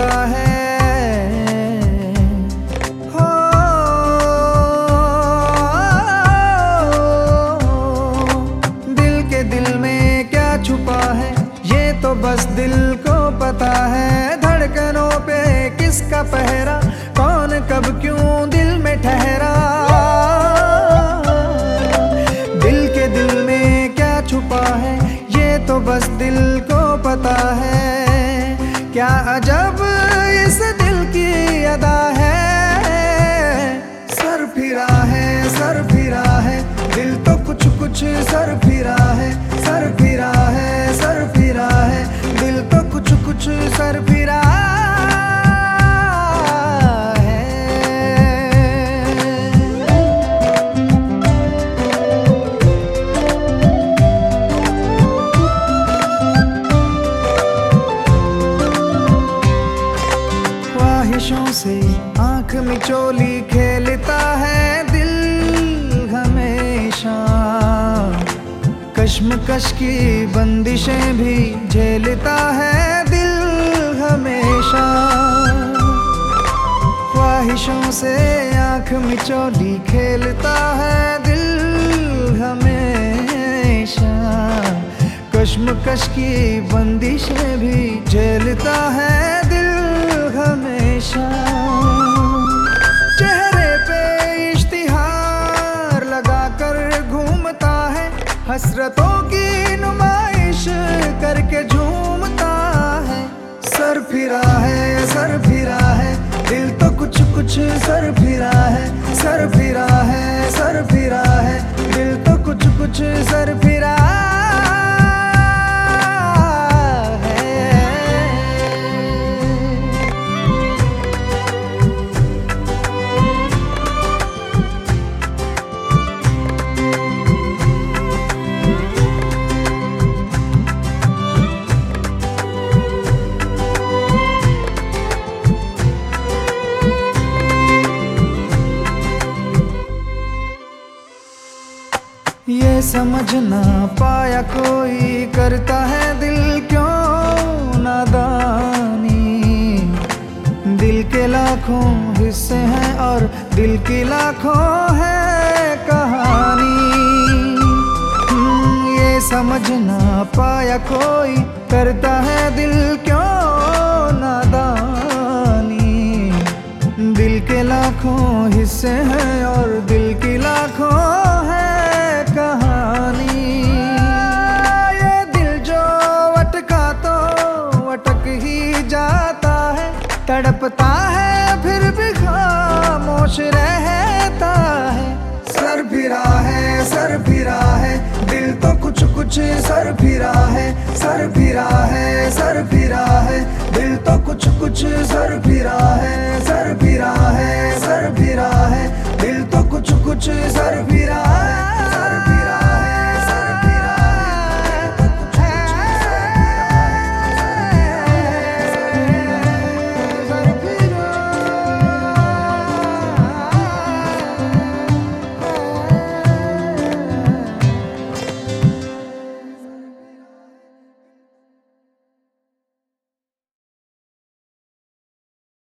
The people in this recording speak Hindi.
होता है। हो। दिल के दिल में क्या छुपा है, ये तो बस दिल को पता है। धड़कनों पे किसका पहरा? कुछ सर फिरा है, सर फिरा है, सर फिरा है। दिल तो कुछ कुछ सर फिरा ख्वाहिशों से आँख में चोली की बंदिशें भी झेलता है दिल हमेशा। ख्वाहिशों से आँख में चोली खेलता है दिल हमेशा। कश्मकश की बंदिशें भी झेलता है दिल हमेशा। चेहरे इश्तिहार घूमता है हसरतों की नुमाइश करके झूमता है। सर फिरा है सर फिरा है। दिल तो कुछ कुछ सर फिरा है। सर फिरा है, सर फिरा है। दिल तो कुछ कुछ सर फिरा समझ ना पाया कोई करता है दिल क्यों नादानी। दिल के लाखों हिस्से हैं और दिल की लाखों है कहानी। हम्म, ये समझ ना पाया कोई करता है दिल क्यों नादानी। दिल के लाखों हिस्से हैं और दिल की लाखों तड़पता है, फिर भी खामोश रहता है। सर फिरा है, सर फिरा है, दिल तो कुछ कुछ सर फिरा है। सर फिरा है, सर फिरा है, दिल तो कुछ कुछ सर फिरा है। सर फिरा है, सर फिरा है, दिल तो कुछ कुछ सर